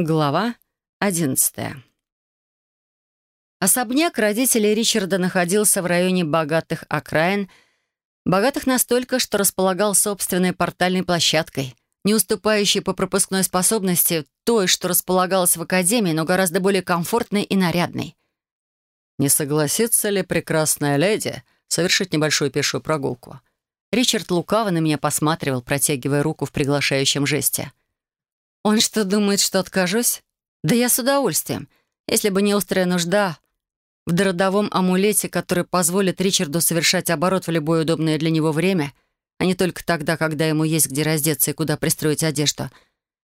Глава одиннадцатая. Особняк родителей Ричарда находился в районе богатых окраин, богатых настолько, что располагал собственной портальной площадкой, не уступающей по пропускной способности той, что располагалась в академии, но гораздо более комфортной и нарядной. «Не согласится ли прекрасная леди совершить небольшую пешую прогулку?» Ричард лукаво на меня посматривал, протягивая руку в приглашающем жесте. Он что, думает, что откажусь? Да я с удовольствием. Если бы не острая нужда в дородовом амулете, который позволит Ричарду совершать оборот в любое удобное для него время, а не только тогда, когда ему есть где раздеться и куда пристроить одежду,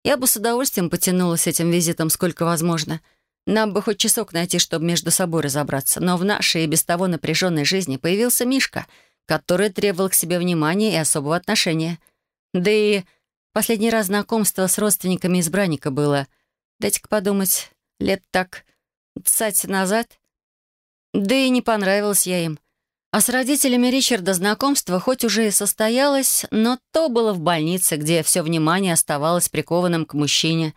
я бы с удовольствием потянулась этим визитом сколько возможно. Нам бы хоть часок найти, чтобы между собой разобраться. Но в нашей и без того напряженной жизни появился Мишка, который требовал к себе внимания и особого отношения. Да и Последний раз знакомство с родственниками избранника было, дайте-ка подумать, лет так цать назад. Да и не понравилась я им. А с родителями Ричарда знакомство хоть уже и состоялось, но то было в больнице, где все внимание оставалось прикованным к мужчине.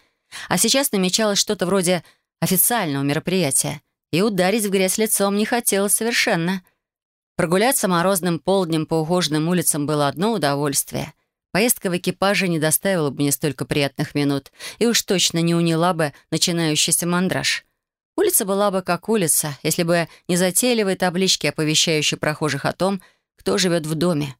А сейчас намечалось что-то вроде официального мероприятия. И ударить в грязь лицом не хотелось совершенно. Прогуляться морозным полднем по ухоженным улицам было одно удовольствие. Поездка в экипаже не доставила бы мне столько приятных минут и уж точно не уняла бы начинающийся мандраж. Улица была бы как улица, если бы не затейливые таблички, оповещающие прохожих о том, кто живет в доме.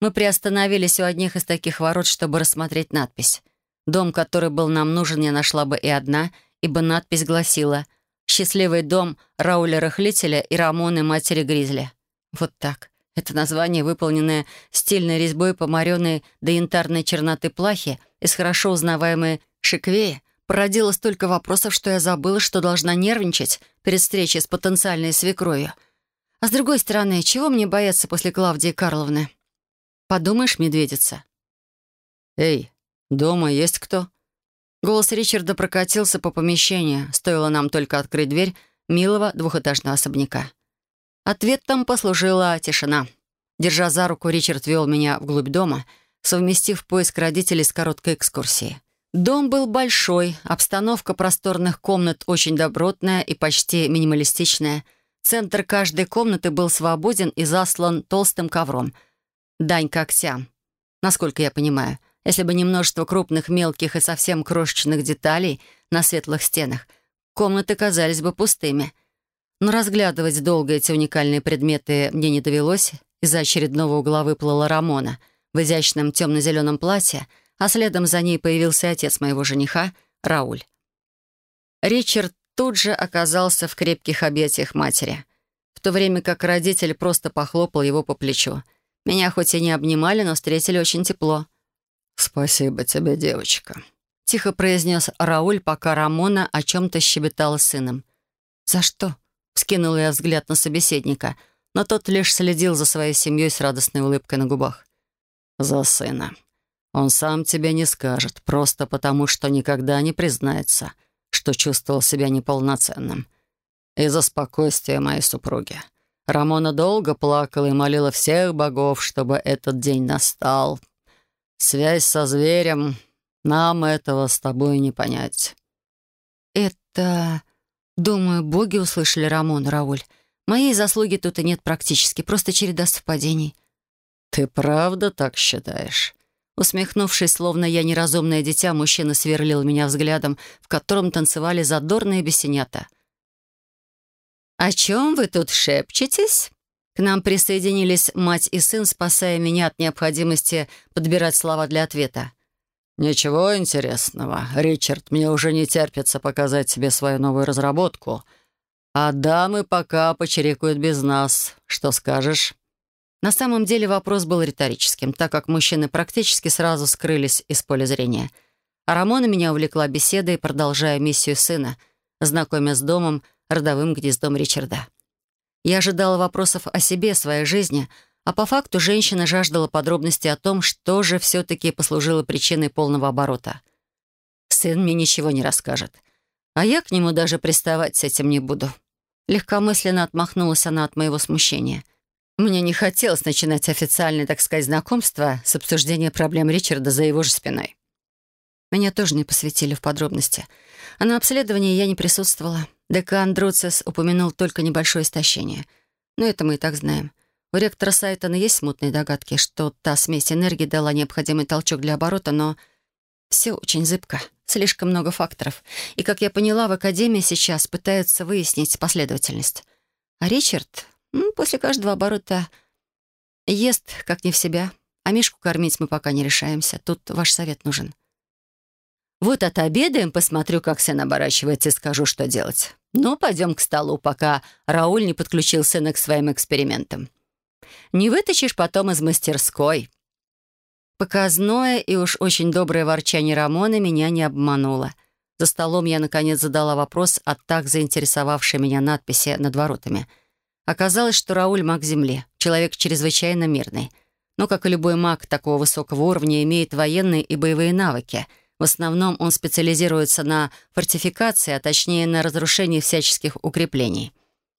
Мы приостановились у одних из таких ворот, чтобы рассмотреть надпись. Дом, который был нам нужен, я нашла бы и одна, ибо надпись гласила «Счастливый дом Рауля Рахлителя и Рамоны Матери Гризли». Вот так. Это название, выполненное стильной резьбой по мореной до янтарной черноты плахи из хорошо узнаваемой шиквеи, породило столько вопросов, что я забыла, что должна нервничать перед встречей с потенциальной свекровью. А с другой стороны, чего мне бояться после Клавдии Карловны? Подумаешь, медведица. «Эй, дома есть кто?» Голос Ричарда прокатился по помещению, стоило нам только открыть дверь милого двухэтажного особняка. Ответом послужила тишина. Держа за руку, Ричард вел меня вглубь дома, совместив поиск родителей с короткой экскурсией. Дом был большой, обстановка просторных комнат очень добротная и почти минималистичная. Центр каждой комнаты был свободен и заслан толстым ковром. Дань когтям. Насколько я понимаю, если бы не множество крупных, мелких и совсем крошечных деталей на светлых стенах, комнаты казались бы пустыми — но разглядывать долго эти уникальные предметы мне не довелось. Из-за очередного угла выплыла Рамона в изящном темно-зеленом платье, а следом за ней появился отец моего жениха, Рауль. Ричард тут же оказался в крепких объятиях матери, в то время как родитель просто похлопал его по плечу. Меня хоть и не обнимали, но встретили очень тепло. «Спасибо тебе, девочка», — тихо произнес Рауль, пока Рамона о чем-то щебетала с сыном. «За что?» Скинул я взгляд на собеседника, но тот лишь следил за своей семьей с радостной улыбкой на губах. «За сына. Он сам тебе не скажет, просто потому что никогда не признается, что чувствовал себя неполноценным. И за спокойствие моей супруги. Рамона долго плакала и молила всех богов, чтобы этот день настал. Связь со зверем, нам этого с тобой не понять». «Это...» Думаю, боги услышали Рамон, Рауль. Моей заслуги тут и нет практически, просто череда совпадений. «Ты правда так считаешь?» Усмехнувшись, словно я неразумное дитя, мужчина сверлил меня взглядом, в котором танцевали задорные бесенята. «О чем вы тут шепчетесь?» К нам присоединились мать и сын, спасая меня от необходимости подбирать слова для ответа. «Ничего интересного. Ричард, мне уже не терпится показать тебе свою новую разработку. А дамы пока почерекают без нас. Что скажешь?» На самом деле вопрос был риторическим, так как мужчины практически сразу скрылись из поля зрения. А Рамона меня увлекла беседой, продолжая миссию сына, знакомя с домом, родовым гнездом Ричарда. Я ожидала вопросов о себе, своей жизни — а по факту женщина жаждала подробностей о том, что же все-таки послужило причиной полного оборота. Сын мне ничего не расскажет. А я к нему даже приставать с этим не буду. Легкомысленно отмахнулась она от моего смущения. Мне не хотелось начинать официальное, так сказать, знакомство с обсуждения проблем Ричарда за его же спиной. Меня тоже не посвятили в подробности. А на обследовании я не присутствовала. Декан Друцес упомянул только небольшое истощение. Но это мы и так знаем. У ректора Сайтона есть смутные догадки, что та смесь энергии дала необходимый толчок для оборота, но все очень зыбко. Слишком много факторов. И, как я поняла, в Академии сейчас пытаются выяснить последовательность. А Ричард ну, после каждого оборота ест как не в себя. А Мишку кормить мы пока не решаемся. Тут ваш совет нужен. Вот отобедаем, посмотрю, как сын оборачивается, и скажу, что делать. Ну, пойдем к столу, пока Рауль не подключил сына к своим экспериментам. Не вытащишь потом из мастерской. Показное и уж очень доброе ворчание Рамона меня не обмануло. За столом я, наконец, задала вопрос от так заинтересовавшей меня надписи над воротами. Оказалось, что Рауль — маг Земли, человек чрезвычайно мирный. Но, как и любой маг такого высокого уровня, имеет военные и боевые навыки. В основном он специализируется на фортификации, а точнее на разрушении всяческих укреплений.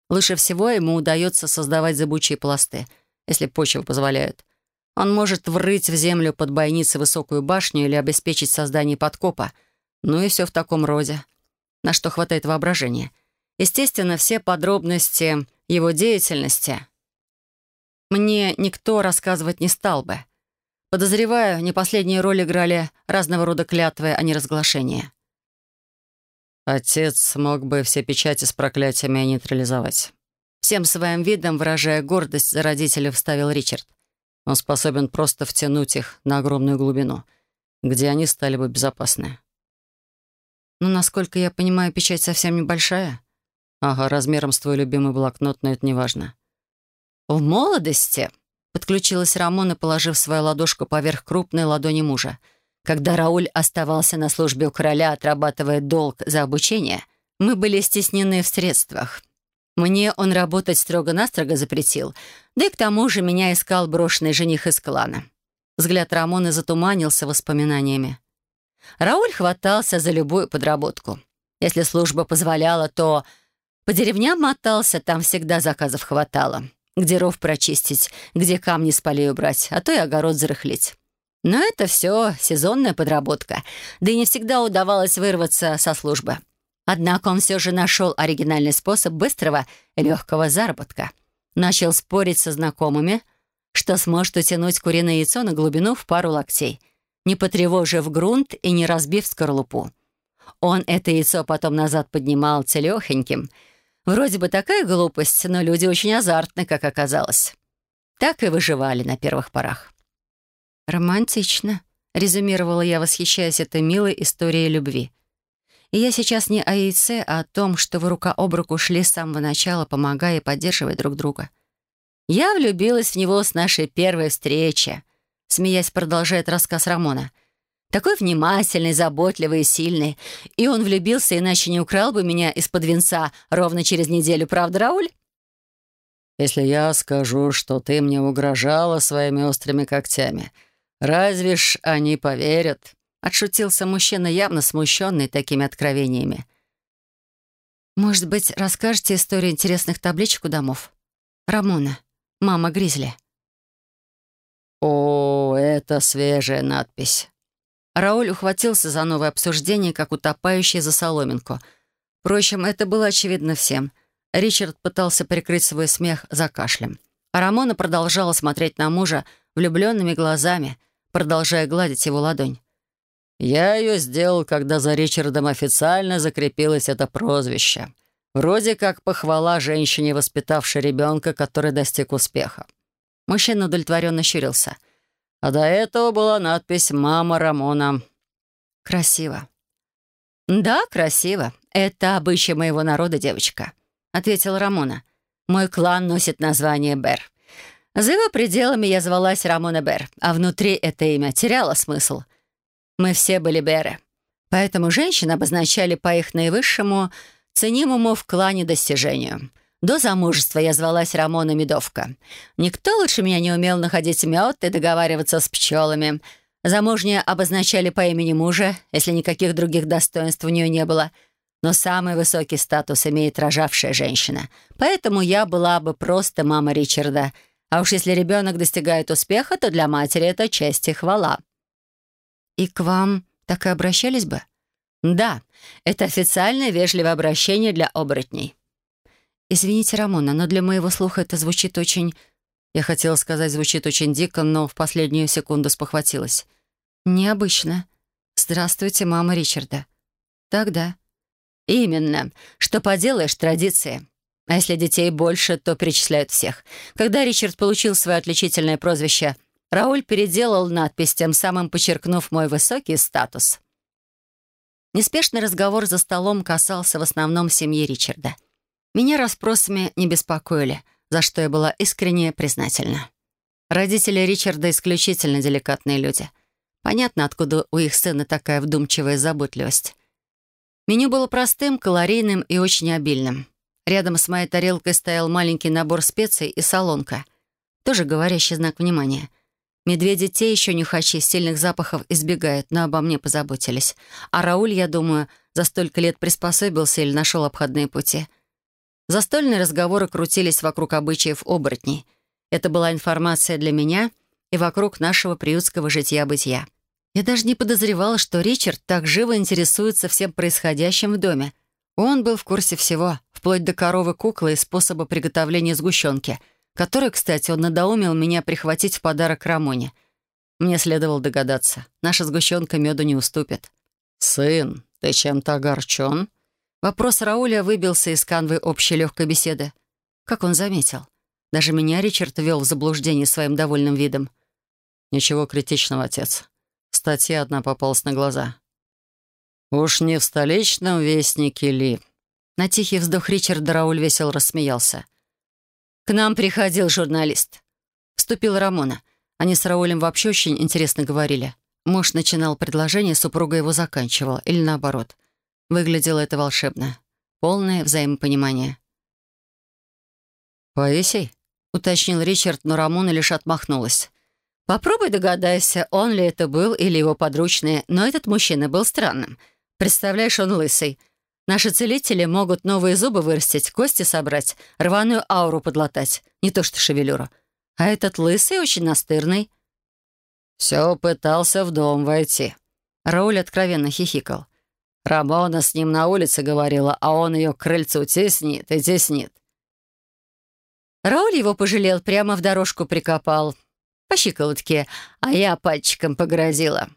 Лучше всего ему удается создавать зыбучие пласты, если почва позволяет. Он может врыть в землю под бойницей высокую башню или обеспечить создание подкопа. Ну и все в таком роде. На что хватает воображения. Естественно, все подробности его деятельности мне никто рассказывать не стал бы. Подозреваю, не последнюю роль играли разного рода клятвы, а не разглашения. Отец смог бы все печати с проклятиями нейтрализовать. Всем своим видом, выражая гордость за родителей, вставил Ричард. Он способен просто втянуть их на огромную глубину, где они стали бы безопасны. «Ну, насколько я понимаю, печать совсем небольшая?» «Ага, размером с твой любимый блокнот, но это не важно». «В молодости», — подключилась Рамона, положив свою ладошку поверх крупной ладони мужа. «Когда Рауль оставался на службе у короля, отрабатывая долг за обучение, мы были стеснены в средствах. Мне он работать строго-настрого запретил, да и к тому же меня искал брошенный жених из клана. Взгляд Рамоны затуманился воспоминаниями. Рауль хватался за любую подработку. Если служба позволяла, то по деревням мотался, там всегда заказов хватало. Где ров прочистить, где камни с полей убрать, а то и огород зарыхлить. Но это все сезонная подработка, да и не всегда удавалось вырваться со службы. Однако он все же нашел оригинальный способ быстрого и легкого заработка. Начал спорить со знакомыми, что сможет утянуть куриное яйцо на глубину в пару локтей, не потревожив грунт и не разбив скорлупу. Он это яйцо потом назад поднимал целехоньким. Вроде бы такая глупость, но люди очень азартны, как оказалось. Так и выживали на первых порах. «Романтично», — резюмировала я, восхищаясь этой милой историей любви. И я сейчас не о яйце, а о том, что вы рука об руку шли с самого начала, помогая и поддерживая друг друга. Я влюбилась в него с нашей первой встречи. Смеясь, продолжает рассказ Рамона. Такой внимательный, заботливый и сильный. И он влюбился, иначе не украл бы меня из-под венца ровно через неделю, правда, Рауль? «Если я скажу, что ты мне угрожала своими острыми когтями, разве ж они поверят?» Отшутился мужчина, явно смущенный такими откровениями. «Может быть, расскажете историю интересных табличек у домов? Рамона, мама Гризли». «О, это свежая надпись». Рауль ухватился за новое обсуждение, как утопающий за соломинку. Впрочем, это было очевидно всем. Ричард пытался прикрыть свой смех за кашлем. А Рамона продолжала смотреть на мужа влюбленными глазами, продолжая гладить его ладонь. Я ее сделал, когда за Ричардом официально закрепилось это прозвище. Вроде как похвала женщине, воспитавшей ребенка, который достиг успеха. Мужчина удовлетворенно щурился. А до этого была надпись «Мама Рамона». «Красиво». «Да, красиво. Это обычай моего народа, девочка», — ответила Рамона. «Мой клан носит название Бер. За его пределами я звалась Рамона Бер, а внутри это имя теряло смысл — мы все были Беры. Поэтому женщин обозначали по их наивысшему, ценимому в клане достижению. До замужества я звалась Рамона Медовка. Никто лучше меня не умел находить мед и договариваться с пчелами. Замужние обозначали по имени мужа, если никаких других достоинств у нее не было. Но самый высокий статус имеет рожавшая женщина. Поэтому я была бы просто мама Ричарда. А уж если ребенок достигает успеха, то для матери это честь и хвала. «И к вам так и обращались бы? Да, это официальное вежливое обращение для оборотней. Извините, Рамона, но для моего слуха это звучит очень... Я хотела сказать, звучит очень дико, но в последнюю секунду спохватилась. Необычно. Здравствуйте, мама Ричарда. Так, да. Именно. Что поделаешь, традиции. А если детей больше, то перечисляют всех. Когда Ричард получил свое отличительное прозвище, Рауль переделал надпись, тем самым подчеркнув мой высокий статус. Неспешный разговор за столом касался в основном семьи Ричарда. Меня расспросами не беспокоили, за что я была искренне признательна. Родители Ричарда исключительно деликатные люди. Понятно, откуда у их сына такая вдумчивая заботливость. Меню было простым, калорийным и очень обильным. Рядом с моей тарелкой стоял маленький набор специй и солонка. Тоже говорящий знак внимания. Медведи те еще нюхачи сильных запахов избегают, но обо мне позаботились. А Рауль, я думаю, за столько лет приспособился или нашел обходные пути. Застольные разговоры крутились вокруг обычаев оборотней. Это была информация для меня и вокруг нашего приютского житья-бытия. Я даже не подозревала, что Ричард так живо интересуется всем происходящим в доме. Он был в курсе всего, вплоть до коровы куклы и способа приготовления сгущенки, который, кстати, он надоумил меня прихватить в подарок Рамоне. Мне следовало догадаться, наша сгущенка меду не уступит. «Сын, ты чем-то огорчен?» Вопрос Рауля выбился из канвы общей легкой беседы. Как он заметил? Даже меня Ричард вел в заблуждение своим довольным видом. «Ничего критичного, отец. Статья одна попалась на глаза. «Уж не в столичном вестнике ли?» На тихий вздох Ричарда Рауль весело рассмеялся. «К нам приходил журналист». Вступил Рамона. Они с Раулем вообще очень интересно говорили. Муж начинал предложение, супруга его заканчивала. Или наоборот. Выглядело это волшебно. Полное взаимопонимание. «Паисий?» — уточнил Ричард, но Рамона лишь отмахнулась. «Попробуй догадайся, он ли это был или его подручные, но этот мужчина был странным. Представляешь, он лысый. Наши целители могут новые зубы вырастить, кости собрать, рваную ауру подлатать, не то что шевелюру. А этот лысый очень настырный». «Все пытался в дом войти». Рауль откровенно хихикал. Рамона с ним на улице говорила, а он ее к крыльцу теснит и теснит. Рауль его пожалел, прямо в дорожку прикопал. По щиколотке, а я пальчиком погрозила.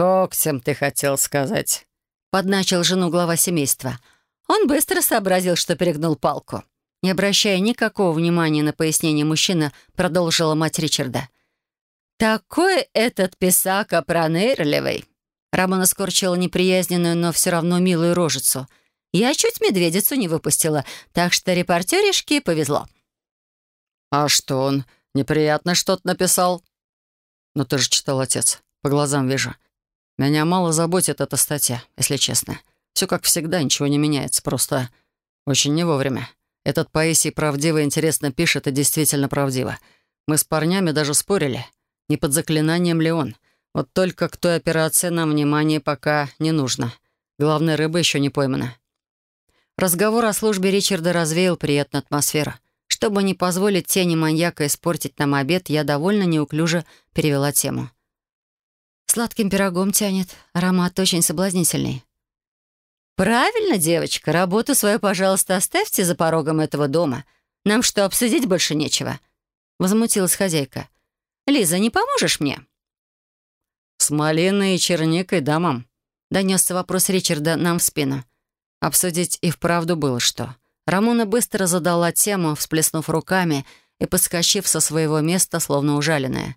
«Когтем, ты хотел сказать», — подначил жену глава семейства. Он быстро сообразил, что перегнул палку. Не обращая никакого внимания на пояснение мужчины, продолжила мать Ричарда. «Такой этот писака пронырливый!» Рамона скорчила неприязненную, но все равно милую рожицу. «Я чуть медведицу не выпустила, так что репортеришке повезло». «А что он? Неприятно что-то написал?» «Ну ты же читал, отец. По глазам вижу. Меня мало заботит эта статья, если честно. Все как всегда, ничего не меняется, просто очень не вовремя. Этот Паисий правдиво и интересно пишет, и действительно правдиво. Мы с парнями даже спорили, не под заклинанием ли он. Вот только к той операции нам внимание пока не нужно. Главная рыба еще не поймана. Разговор о службе Ричарда развеял приятную атмосферу. Чтобы не позволить тени маньяка испортить нам обед, я довольно неуклюже перевела тему. Сладким пирогом тянет. Аромат очень соблазнительный. «Правильно, девочка. Работу свою, пожалуйста, оставьте за порогом этого дома. Нам что, обсудить больше нечего?» Возмутилась хозяйка. «Лиза, не поможешь мне?» «С малиной и черникой, да, мам?» Донесся вопрос Ричарда нам в спину. Обсудить и вправду было что. Рамона быстро задала тему, всплеснув руками и подскочив со своего места, словно ужаленная.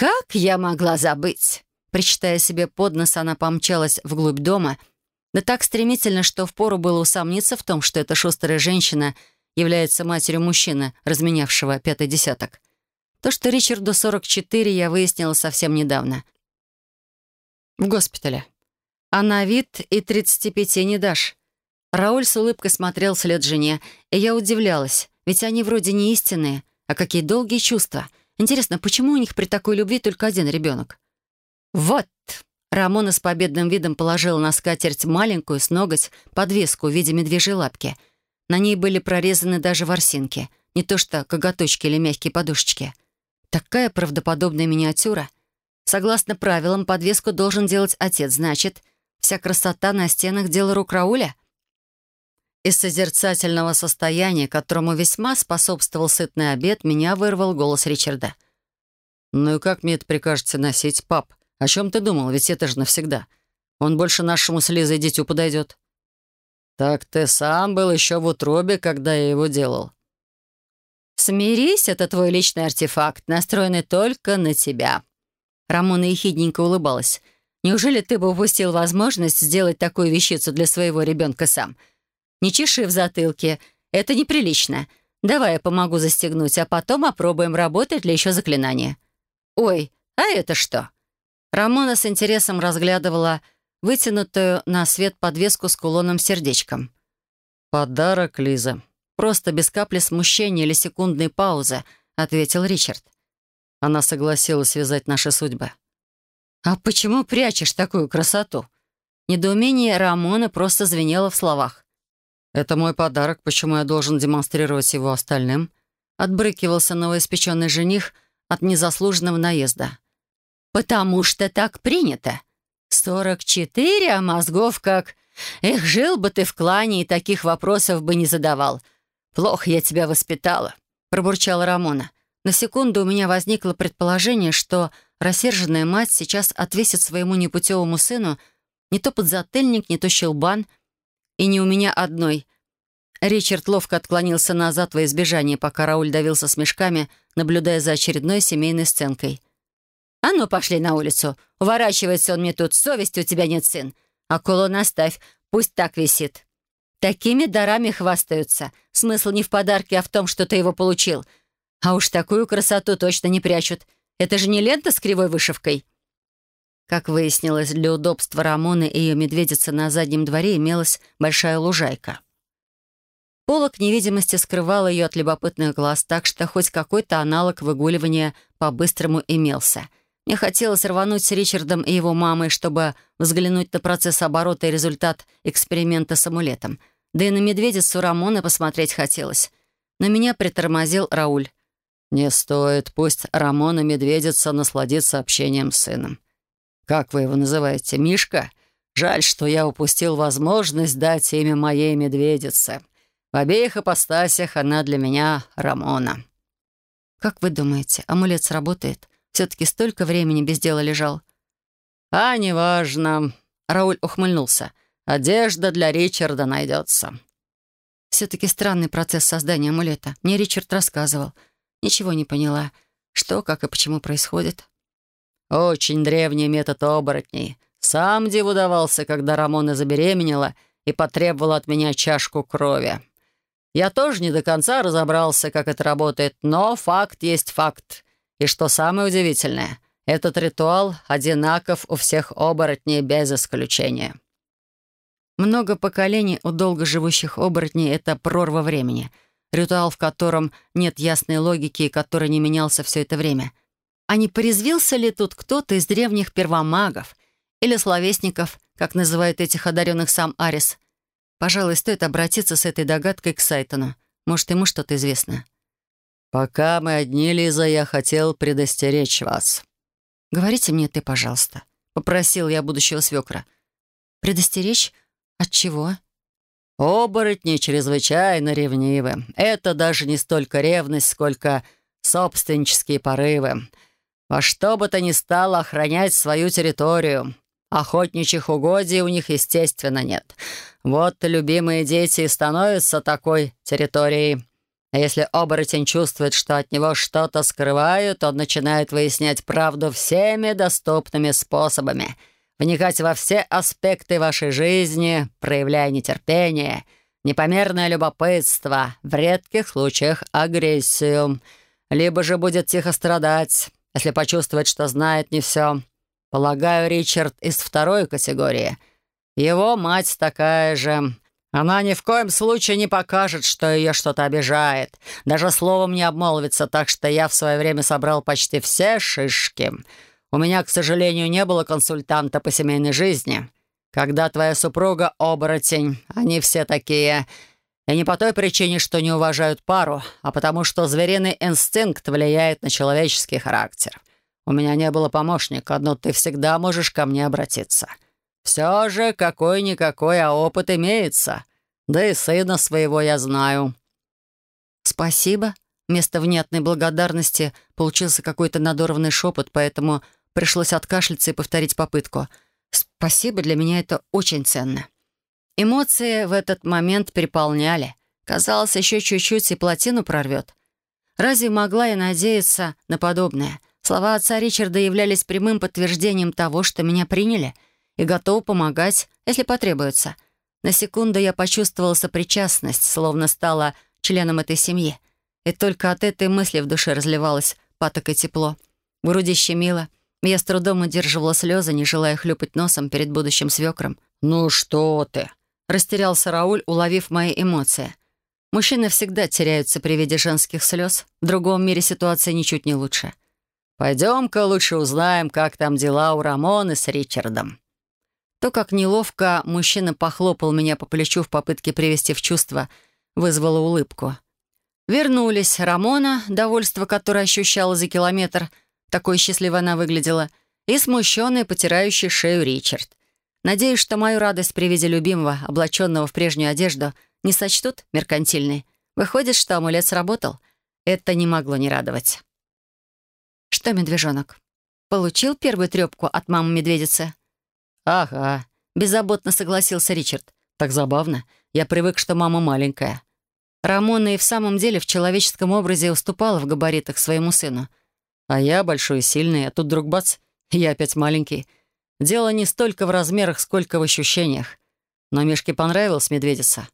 «Как я могла забыть?» Причитая себе под нос, она помчалась вглубь дома, да так стремительно, что впору было усомниться в том, что эта шустрая женщина является матерью мужчины, разменявшего пятый десяток. То, что Ричарду 44, я выяснила совсем недавно. В госпитале. А на вид и 35 не дашь. Рауль с улыбкой смотрел вслед жене, и я удивлялась, ведь они вроде не истинные, а какие долгие чувства — Интересно, почему у них при такой любви только один ребенок? Вот! Рамона с победным видом положила на скатерть маленькую с ноготь подвеску в виде медвежьей лапки. На ней были прорезаны даже ворсинки. Не то что коготочки или мягкие подушечки. Такая правдоподобная миниатюра. Согласно правилам, подвеску должен делать отец. Значит, вся красота на стенах — дело рук Рауля? Из созерцательного состояния, которому весьма способствовал сытный обед, меня вырвал голос Ричарда. «Ну и как мне это прикажете носить, пап? О чем ты думал? Ведь это же навсегда. Он больше нашему с Лизой дитю подойдет». «Так ты сам был еще в утробе, когда я его делал». «Смирись, это твой личный артефакт, настроенный только на тебя». Рамона ехидненько улыбалась. «Неужели ты бы упустил возможность сделать такую вещицу для своего ребенка сам? Не чеши в затылке, это неприлично. Давай я помогу застегнуть, а потом опробуем, работает ли еще заклинание». «Ой, а это что?» Рамона с интересом разглядывала вытянутую на свет подвеску с кулоном-сердечком. «Подарок, Лиза», Просто без капли смущения или секундной паузы, ответил Ричард. Она согласилась связать наши судьбы. «А почему прячешь такую красоту?» Недоумение Рамона просто звенело в словах. «Это мой подарок, почему я должен демонстрировать его остальным?» Отбрыкивался новоиспеченный жених от незаслуженного наезда. «Потому что так принято. Сорок четыре, а мозгов как... Эх, жил бы ты в клане и таких вопросов бы не задавал. «Плохо я тебя воспитала», — пробурчала Рамона. На секунду у меня возникло предположение, что рассерженная мать сейчас отвесит своему непутевому сыну не то подзатыльник, не то щелбан, и не у меня одной. Ричард ловко отклонился назад во избежание, пока Рауль давился с мешками, наблюдая за очередной семейной сценкой. «А ну, пошли на улицу. Уворачивается он мне тут. Совести у тебя нет, сын. А кулон оставь. Пусть так висит». Такими дарами хвастаются. Смысл не в подарке, а в том, что ты его получил. А уж такую красоту точно не прячут. Это же не лента с кривой вышивкой. Как выяснилось, для удобства Рамоны и ее медведицы на заднем дворе имелась большая лужайка. Полок невидимости скрывал ее от любопытных глаз, так что хоть какой-то аналог выгуливания по-быстрому имелся. Мне хотелось рвануть с Ричардом и его мамой, чтобы взглянуть на процесс оборота и результат эксперимента с амулетом — да и на медведицу Рамона посмотреть хотелось. Но меня притормозил Рауль. «Не стоит, пусть Рамона медведица насладится общением с сыном. Как вы его называете, Мишка? Жаль, что я упустил возможность дать имя моей медведице. В обеих ипостасях она для меня Рамона». «Как вы думаете, амулет сработает? Все-таки столько времени без дела лежал». «А, неважно». Рауль ухмыльнулся. Одежда для Ричарда найдется». Все-таки странный процесс создания амулета. Мне Ричард рассказывал. Ничего не поняла. Что, как и почему происходит. «Очень древний метод оборотней. Сам диву давался, когда Рамона забеременела и потребовала от меня чашку крови. Я тоже не до конца разобрался, как это работает, но факт есть факт. И что самое удивительное, этот ритуал одинаков у всех оборотней без исключения». Много поколений у долгоживущих оборотней — это прорва времени. Ритуал, в котором нет ясной логики и который не менялся все это время. А не порезвился ли тут кто-то из древних первомагов или словесников, как называют этих одаренных сам Арис? Пожалуй, стоит обратиться с этой догадкой к Сайтону. Может, ему что-то известно. «Пока мы одни, Лиза, я хотел предостеречь вас». «Говорите мне ты, пожалуйста», — попросил я будущего свекра. «Предостеречь? От чего? Оборотни чрезвычайно ревнивы. Это даже не столько ревность, сколько собственнические порывы. Во что бы то ни стало охранять свою территорию. Охотничьих угодий у них, естественно, нет. Вот любимые дети и становятся такой территорией. А если оборотень чувствует, что от него что-то скрывают, он начинает выяснять правду всеми доступными способами — вникать во все аспекты вашей жизни, проявляя нетерпение, непомерное любопытство, в редких случаях агрессию. Либо же будет тихо страдать, если почувствует, что знает не все. Полагаю, Ричард из второй категории. Его мать такая же. Она ни в коем случае не покажет, что ее что-то обижает. Даже словом не обмолвится, так что я в свое время собрал почти все шишки — у меня, к сожалению, не было консультанта по семейной жизни. Когда твоя супруга — оборотень, они все такие. И не по той причине, что не уважают пару, а потому что звериный инстинкт влияет на человеческий характер. У меня не было помощника, но ты всегда можешь ко мне обратиться. Все же какой-никакой, а опыт имеется. Да и сына своего я знаю». «Спасибо». Вместо внятной благодарности получился какой-то надорванный шепот, поэтому пришлось откашляться и повторить попытку. «Спасибо, для меня это очень ценно». Эмоции в этот момент переполняли. Казалось, еще чуть-чуть и плотину прорвет. Разве могла я надеяться на подобное? Слова отца Ричарда являлись прямым подтверждением того, что меня приняли и готовы помогать, если потребуется. На секунду я почувствовала сопричастность, словно стала членом этой семьи. И только от этой мысли в душе разливалось патокой тепло. В груди щемило. Я с трудом удерживала слезы, не желая хлюпать носом перед будущим свекром. «Ну что ты?» — растерялся Рауль, уловив мои эмоции. Мужчины всегда теряются при виде женских слез. В другом мире ситуация ничуть не лучше. «Пойдем-ка лучше узнаем, как там дела у Рамоны с Ричардом». То, как неловко мужчина похлопал меня по плечу в попытке привести в чувство, вызвало улыбку. Вернулись Рамона, довольство которое ощущала за километр, такой счастливой она выглядела, и смущенный, потирающий шею Ричард. Надеюсь, что мою радость при виде любимого, облаченного в прежнюю одежду, не сочтут меркантильной. Выходит, что амулет сработал. Это не могло не радовать. «Что, медвежонок, получил первую трепку от мамы-медведицы?» «Ага», — беззаботно согласился Ричард. «Так забавно. Я привык, что мама маленькая. Рамона и в самом деле в человеческом образе уступала в габаритах своему сыну. А я большой и сильный, а тут вдруг бац, я опять маленький. Дело не столько в размерах, сколько в ощущениях. Но Мишке понравилась медведица.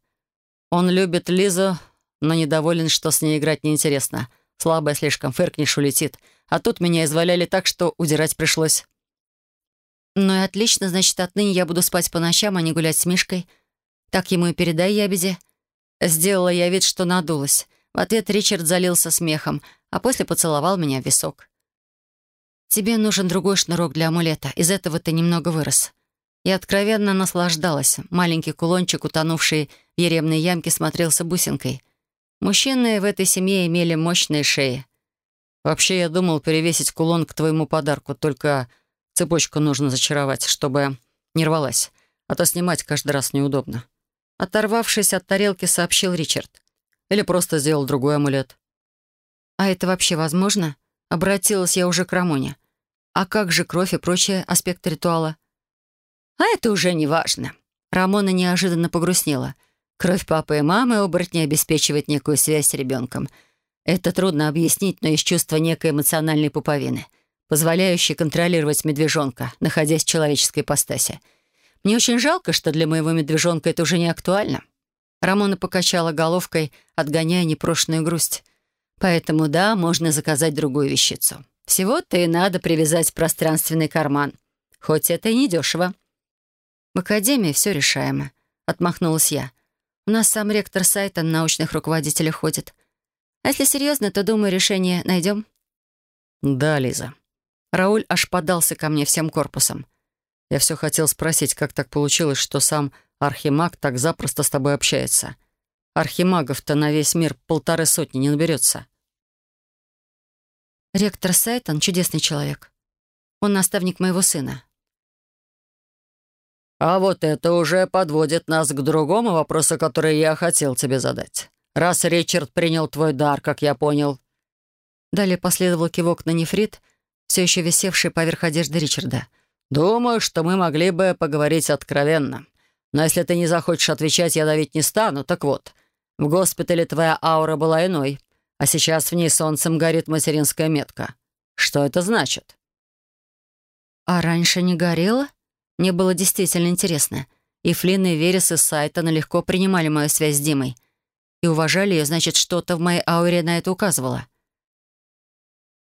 Он любит Лизу, но недоволен, что с ней играть неинтересно. Слабая слишком, фыркнешь, улетит. А тут меня изваляли так, что удирать пришлось. «Ну и отлично, значит, отныне я буду спать по ночам, а не гулять с Мишкой. Так ему и передай, ябеде». Сделала я вид, что надулась. В ответ Ричард залился смехом, а после поцеловал меня в висок. «Тебе нужен другой шнурок для амулета. Из этого ты немного вырос». Я откровенно наслаждалась. Маленький кулончик, утонувший в еремной ямке, смотрелся бусинкой. Мужчины в этой семье имели мощные шеи. «Вообще, я думал перевесить кулон к твоему подарку, только цепочку нужно зачаровать, чтобы не рвалась, а то снимать каждый раз неудобно». Оторвавшись от тарелки, сообщил Ричард. Или просто сделал другой амулет. «А это вообще возможно?» Обратилась я уже к Рамоне. «А как же кровь и прочие аспекты ритуала?» «А это уже не важно». Рамона неожиданно погрустнела. «Кровь папы и мамы оборотня обеспечивает некую связь с ребенком. Это трудно объяснить, но есть чувство некой эмоциональной пуповины, позволяющей контролировать медвежонка, находясь в человеческой ипостаси. Мне очень жалко, что для моего медвежонка это уже не актуально». Рамона покачала головкой, отгоняя непрошенную грусть. «Поэтому да, можно заказать другую вещицу. Всего-то и надо привязать пространственный карман. Хоть это и недешево». «В академии все решаемо», — отмахнулась я. «У нас сам ректор сайта на научных руководителей ходит. А если серьезно, то, думаю, решение найдем». «Да, Лиза». Рауль аж подался ко мне всем корпусом. Я все хотел спросить, как так получилось, что сам Архимаг так запросто с тобой общается. Архимагов-то на весь мир полторы сотни не наберется. Ректор Сайтон — чудесный человек. Он наставник моего сына. А вот это уже подводит нас к другому вопросу, который я хотел тебе задать. Раз Ричард принял твой дар, как я понял. Далее последовал кивок на нефрит, все еще висевший поверх одежды Ричарда. «Думаю, что мы могли бы поговорить откровенно. Но если ты не захочешь отвечать, я давить не стану. Так вот, в госпитале твоя аура была иной, а сейчас в ней солнцем горит материнская метка. Что это значит?» «А раньше не горела?» Мне было действительно интересно. И Флинн, и Верес из Сайтона легко принимали мою связь с Димой. И уважали ее, значит, что-то в моей ауре на это указывало.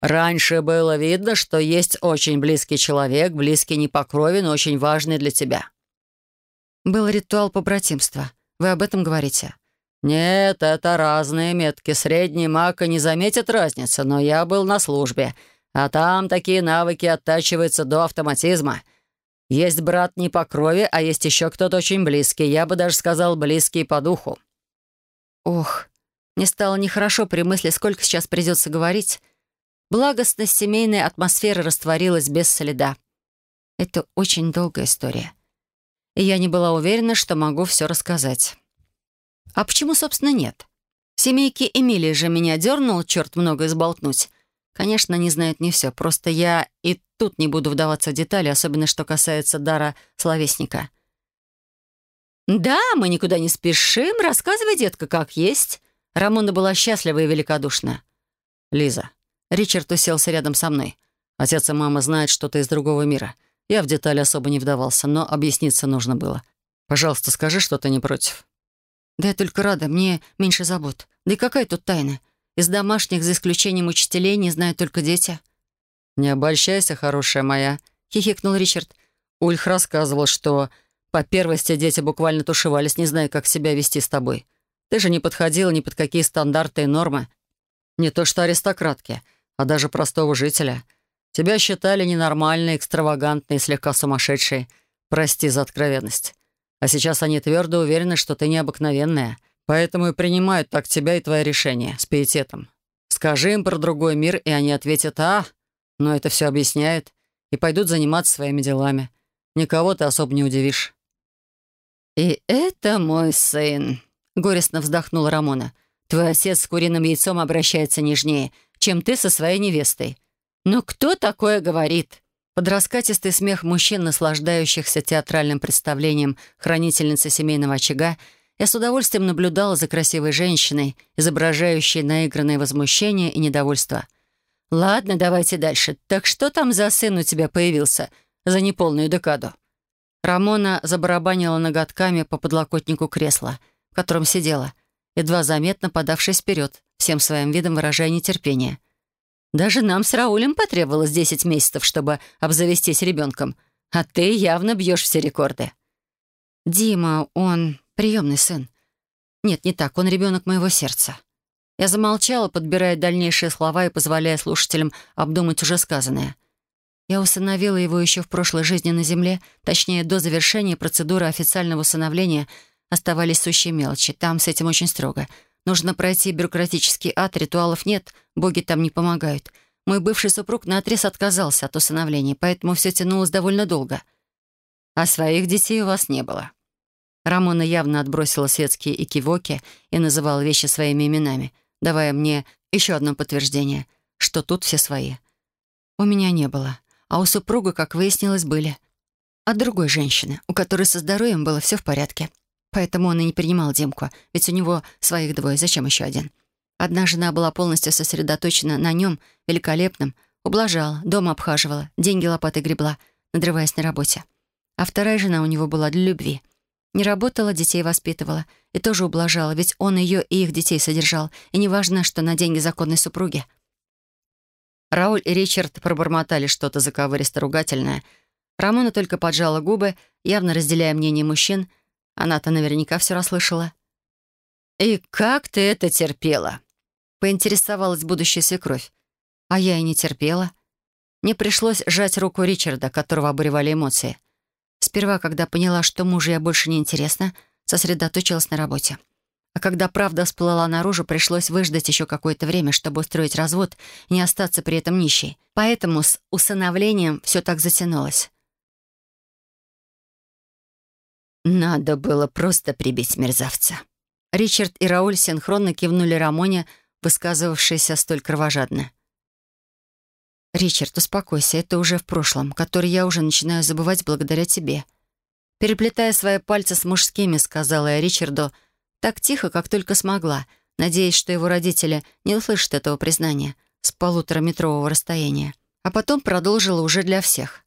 Раньше было видно, что есть очень близкий человек, близкий не по крови, но очень важный для тебя. Был ритуал побратимства. Вы об этом говорите? Нет, это разные метки. Средний маг не заметит разницы, но я был на службе, а там такие навыки оттачиваются до автоматизма. Есть брат не по крови, а есть еще кто-то очень близкий. Я бы даже сказал, близкий по духу. Ох, мне стало нехорошо при мысли, сколько сейчас придется говорить. Благостность семейной атмосферы растворилась без следа. Это очень долгая история. И я не была уверена, что могу все рассказать. А почему, собственно, нет? Семейки Эмилии же меня дернул, черт, много изболтнуть. Конечно, не знают не все, просто я и тут не буду вдаваться в детали, особенно что касается дара словесника. «Да, мы никуда не спешим. Рассказывай, детка, как есть». Рамона была счастлива и великодушна. «Лиза». Ричард уселся рядом со мной. «Отец и мама знают что-то из другого мира. Я в детали особо не вдавался, но объясниться нужно было. Пожалуйста, скажи, что ты не против». «Да я только рада, мне меньше забот. Да и какая тут тайна? Из домашних, за исключением учителей, не знают только дети». «Не обольщайся, хорошая моя», — хихикнул Ричард. «Ульх рассказывал, что по первости дети буквально тушевались, не зная, как себя вести с тобой. Ты же не подходила ни под какие стандарты и нормы. Не то что аристократки, а даже простого жителя. Тебя считали ненормальной, экстравагантной, слегка сумасшедшей. Прости за откровенность. А сейчас они твердо уверены, что ты необыкновенная. Поэтому и принимают так тебя и твои решения, с пиететом. Скажи им про другой мир, и они ответят «А, но это все объясняет», и пойдут заниматься своими делами. Никого ты особо не удивишь. «И это мой сын», — горестно вздохнула Рамона. «Твой отец с куриным яйцом обращается нежнее, чем ты со своей невестой. Но кто такое говорит?» Под раскатистый смех мужчин, наслаждающихся театральным представлением хранительницы семейного очага, я с удовольствием наблюдала за красивой женщиной, изображающей наигранное возмущение и недовольство. «Ладно, давайте дальше. Так что там за сын у тебя появился за неполную декаду?» Рамона забарабанила ноготками по подлокотнику кресла, в котором сидела, едва заметно подавшись вперед, всем своим видом выражая нетерпение. Даже нам с Раулем потребовалось 10 месяцев, чтобы обзавестись ребенком. А ты явно бьешь все рекорды. Дима, он приемный сын. Нет, не так, он ребенок моего сердца. Я замолчала, подбирая дальнейшие слова и позволяя слушателям обдумать уже сказанное. Я усыновила его еще в прошлой жизни на Земле, точнее, до завершения процедуры официального усыновления оставались сущие мелочи. Там с этим очень строго — Нужно пройти бюрократический ад, ритуалов нет, боги там не помогают. Мой бывший супруг наотрез отказался от усыновления, поэтому все тянулось довольно долго. А своих детей у вас не было. Рамона явно отбросила светские икивоки и называла вещи своими именами, давая мне еще одно подтверждение, что тут все свои. У меня не было, а у супруга, как выяснилось, были. От другой женщины, у которой со здоровьем было все в порядке. Поэтому он и не принимал Димку, ведь у него своих двое, зачем еще один? Одна жена была полностью сосредоточена на нем, великолепном, ублажала, дома обхаживала, деньги лопатой гребла, надрываясь на работе. А вторая жена у него была для любви. Не работала, детей воспитывала и тоже ублажала, ведь он ее и их детей содержал, и неважно, что на деньги законной супруги. Рауль и Ричард пробормотали что-то заковыристо-ругательное. Рамона только поджала губы, явно разделяя мнение мужчин — она-то наверняка все расслышала. «И как ты это терпела?» — поинтересовалась будущая свекровь. А я и не терпела. Мне пришлось сжать руку Ричарда, которого обуревали эмоции. Сперва, когда поняла, что мужу я больше не интересна, сосредоточилась на работе. А когда правда всплыла наружу, пришлось выждать еще какое-то время, чтобы устроить развод и не остаться при этом нищей. Поэтому с усыновлением все так затянулось. Надо было просто прибить мерзавца. Ричард и Рауль синхронно кивнули Рамоне, высказывавшейся столь кровожадно. «Ричард, успокойся, это уже в прошлом, который я уже начинаю забывать благодаря тебе». Переплетая свои пальцы с мужскими, сказала я Ричарду так тихо, как только смогла, надеясь, что его родители не услышат этого признания с полутораметрового расстояния. А потом продолжила уже для всех.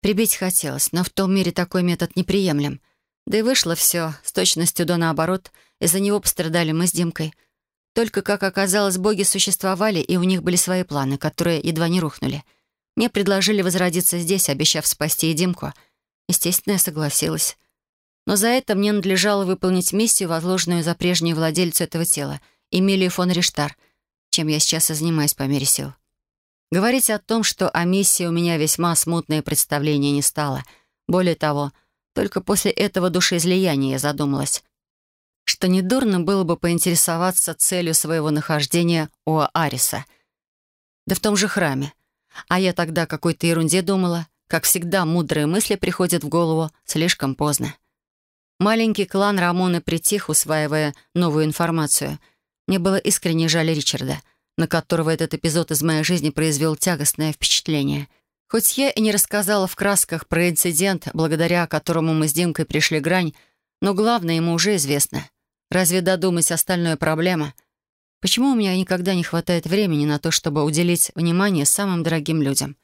Прибить хотелось, но в том мире такой метод неприемлем — да и вышло все с точностью до наоборот. Из-за него пострадали мы с Димкой. Только, как оказалось, боги существовали, и у них были свои планы, которые едва не рухнули. Мне предложили возродиться здесь, обещав спасти и Димку. Естественно, я согласилась. Но за это мне надлежало выполнить миссию, возложенную за прежнюю владельцу этого тела, Эмилию фон Риштар, чем я сейчас и занимаюсь по мере сил. Говорить о том, что о миссии у меня весьма смутное представление не стало. Более того, — только после этого душеизлияния я задумалась, что недурно было бы поинтересоваться целью своего нахождения у Ариса. Да в том же храме. А я тогда какой-то ерунде думала. Как всегда, мудрые мысли приходят в голову слишком поздно. Маленький клан Рамоны притих, усваивая новую информацию. Мне было искренне жаль Ричарда, на которого этот эпизод из моей жизни произвел тягостное впечатление. Хоть я и не рассказала в красках про инцидент, благодаря которому мы с Димкой пришли грань, но главное ему уже известно. Разве додумать остальное проблема? Почему у меня никогда не хватает времени на то, чтобы уделить внимание самым дорогим людям?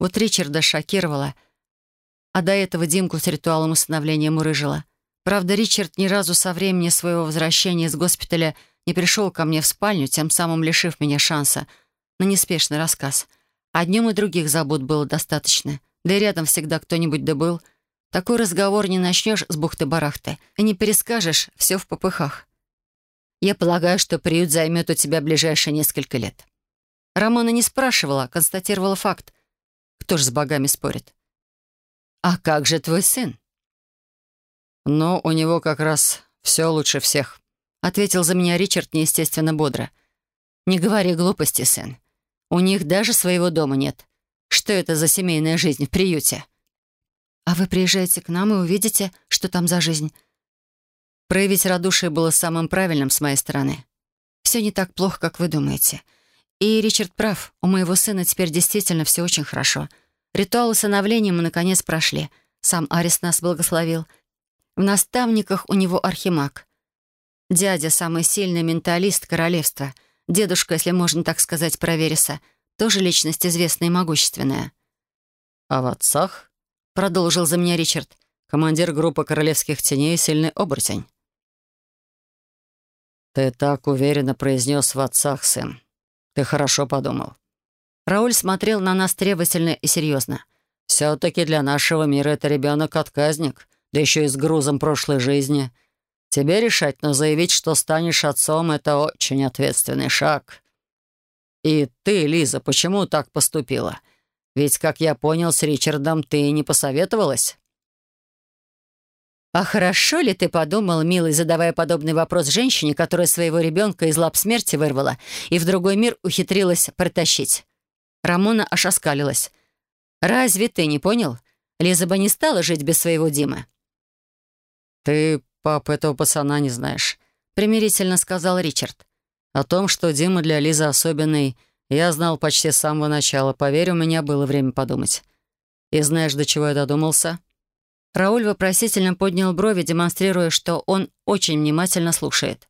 Вот Ричарда шокировала, а до этого Димку с ритуалом усыновления мурыжила. Правда, Ричард ни разу со времени своего возвращения из госпиталя не пришел ко мне в спальню, тем самым лишив меня шанса на неспешный рассказ. О днем и других забот было достаточно. Да и рядом всегда кто-нибудь добыл. Такой разговор не начнешь с бухты-барахты и не перескажешь все в попыхах. Я полагаю, что приют займет у тебя ближайшие несколько лет. Рамона не спрашивала, констатировала факт. Кто ж с богами спорит? «А как же твой сын?» «Ну, у него как раз все лучше всех», — ответил за меня Ричард неестественно бодро. «Не говори глупости, сын. У них даже своего дома нет. Что это за семейная жизнь в приюте?» «А вы приезжаете к нам и увидите, что там за жизнь». Проявить радушие было самым правильным с моей стороны. Все не так плохо, как вы думаете. И Ричард прав. У моего сына теперь действительно все очень хорошо. Ритуал усыновления мы, наконец, прошли. Сам Арис нас благословил — в наставниках у него архимаг. Дядя — самый сильный менталист королевства. Дедушка, если можно так сказать про Вереса, тоже личность известная и могущественная. «А в отцах?» — продолжил за меня Ричард. «Командир группы королевских теней — сильный оборотень». «Ты так уверенно произнес в отцах, сын. Ты хорошо подумал». Рауль смотрел на нас требовательно и серьезно. «Все-таки для нашего мира это ребенок-отказник да еще и с грузом прошлой жизни. Тебе решать, но заявить, что станешь отцом, это очень ответственный шаг. И ты, Лиза, почему так поступила? Ведь, как я понял, с Ричардом ты не посоветовалась?» «А хорошо ли ты подумал, милый, задавая подобный вопрос женщине, которая своего ребенка из лап смерти вырвала и в другой мир ухитрилась протащить?» Рамона аж оскалилась. «Разве ты не понял? Лиза бы не стала жить без своего Димы. «Ты, пап, этого пацана не знаешь», — примирительно сказал Ричард. «О том, что Дима для Лизы особенный, я знал почти с самого начала. Поверь, у меня было время подумать. И знаешь, до чего я додумался?» Рауль вопросительно поднял брови, демонстрируя, что он очень внимательно слушает.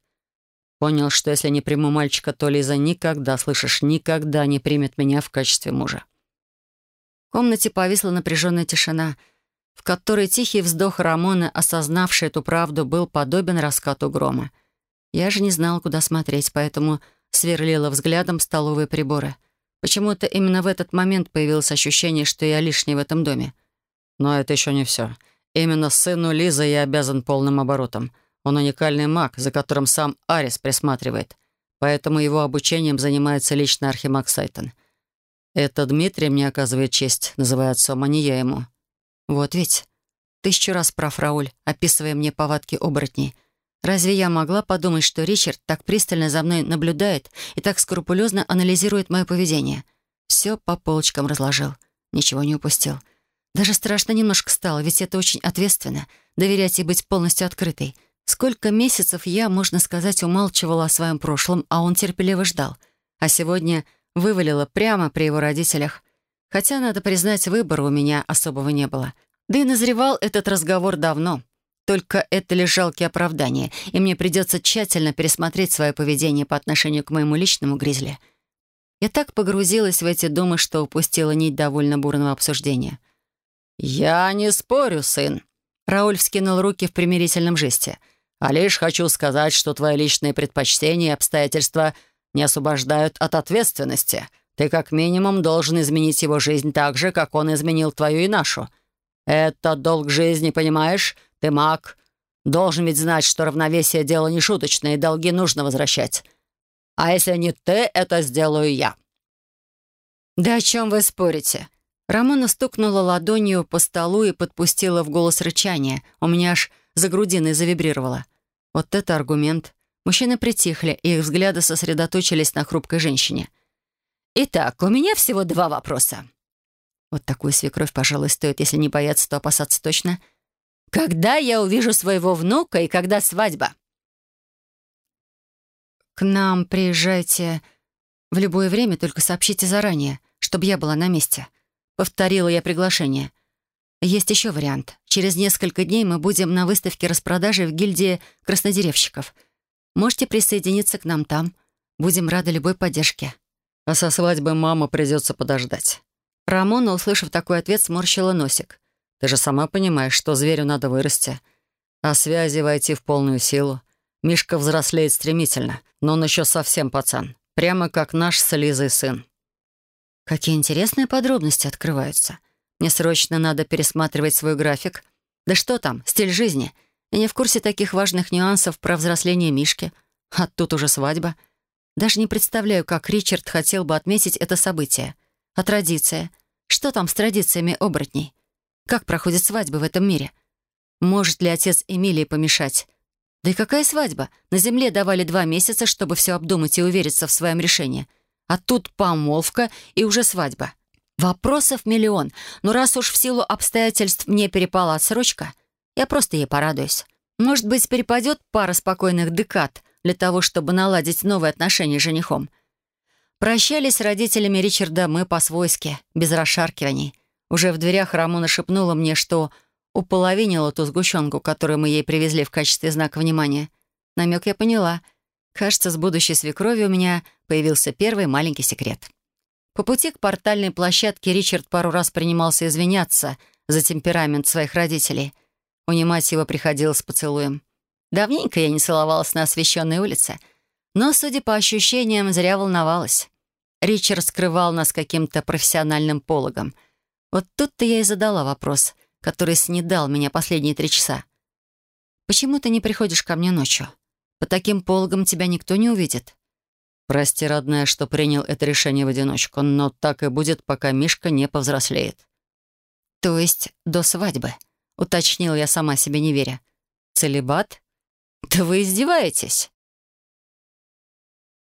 Понял, что если не приму мальчика, то Лиза никогда, слышишь, никогда не примет меня в качестве мужа. В комнате повисла напряженная тишина — в которой тихий вздох Рамона, осознавший эту правду, был подобен раскату грома. Я же не знала, куда смотреть, поэтому сверлила взглядом столовые приборы. Почему-то именно в этот момент появилось ощущение, что я лишний в этом доме. Но это еще не все. Именно сыну Лизы я обязан полным оборотом. Он уникальный маг, за которым сам Арис присматривает. Поэтому его обучением занимается лично Архимаг Сайтон. Это Дмитрий мне оказывает честь, называя отцом, а не я ему. Вот ведь. Тысячу раз прав Рауль, описывая мне повадки оборотней. Разве я могла подумать, что Ричард так пристально за мной наблюдает и так скрупулезно анализирует мое поведение? Все по полочкам разложил. Ничего не упустил. Даже страшно немножко стало, ведь это очень ответственно — доверять и быть полностью открытой. Сколько месяцев я, можно сказать, умалчивала о своем прошлом, а он терпеливо ждал. А сегодня вывалила прямо при его родителях. Хотя, надо признать, выбора у меня особого не было. Да и назревал этот разговор давно. Только это лишь жалкие оправдания, и мне придется тщательно пересмотреть свое поведение по отношению к моему личному гризли. Я так погрузилась в эти думы, что упустила нить довольно бурного обсуждения. «Я не спорю, сын», — Рауль вскинул руки в примирительном жесте. «А лишь хочу сказать, что твои личные предпочтения и обстоятельства не освобождают от ответственности». Ты как минимум должен изменить его жизнь так же, как он изменил твою и нашу. Это долг жизни, понимаешь? Ты маг. Должен ведь знать, что равновесие — дело не шуточное, и долги нужно возвращать. А если не ты, это сделаю я». «Да о чем вы спорите?» Рамона стукнула ладонью по столу и подпустила в голос рычание. У меня аж за грудиной завибрировало. Вот это аргумент. Мужчины притихли, и их взгляды сосредоточились на хрупкой женщине — Итак, у меня всего два вопроса. Вот такую свекровь, пожалуй, стоит, если не бояться, то опасаться точно. Когда я увижу своего внука и когда свадьба? К нам приезжайте в любое время, только сообщите заранее, чтобы я была на месте. Повторила я приглашение. Есть еще вариант. Через несколько дней мы будем на выставке распродажи в гильдии краснодеревщиков. Можете присоединиться к нам там. Будем рады любой поддержке. А со свадьбой мама придется подождать. Рамона, услышав такой ответ, сморщила носик. «Ты же сама понимаешь, что зверю надо вырасти, а связи войти в полную силу. Мишка взрослеет стремительно, но он еще совсем пацан. Прямо как наш с Лизой сын». «Какие интересные подробности открываются. Мне срочно надо пересматривать свой график. Да что там, стиль жизни. Я не в курсе таких важных нюансов про взросление Мишки. А тут уже свадьба. Даже не представляю, как Ричард хотел бы отметить это событие. А традиция? Что там с традициями оборотней? Как проходит свадьба в этом мире? Может ли отец Эмилии помешать? Да и какая свадьба? На земле давали два месяца, чтобы все обдумать и увериться в своем решении. А тут помолвка и уже свадьба. Вопросов миллион. Но раз уж в силу обстоятельств мне перепала отсрочка, я просто ей порадуюсь. Может быть, перепадет пара спокойных декад для того, чтобы наладить новые отношения с женихом. Прощались с родителями Ричарда мы по-свойски, без расшаркиваний. Уже в дверях Рамона шепнула мне, что уполовинила ту сгущенку, которую мы ей привезли в качестве знака внимания. Намек я поняла. Кажется, с будущей свекровью у меня появился первый маленький секрет. По пути к портальной площадке Ричард пару раз принимался извиняться за темперамент своих родителей. Унимать его приходилось поцелуем. Давненько я не целовалась на освещенной улице, но, судя по ощущениям, зря волновалась. Ричард скрывал нас каким-то профессиональным пологом. Вот тут-то я и задала вопрос, который снедал меня последние три часа. «Почему ты не приходишь ко мне ночью? По таким пологам тебя никто не увидит». «Прости, родная, что принял это решение в одиночку, но так и будет, пока Мишка не повзрослеет». «То есть до свадьбы?» — уточнил я сама себе не веря. «Целебат? Да вы издеваетесь?»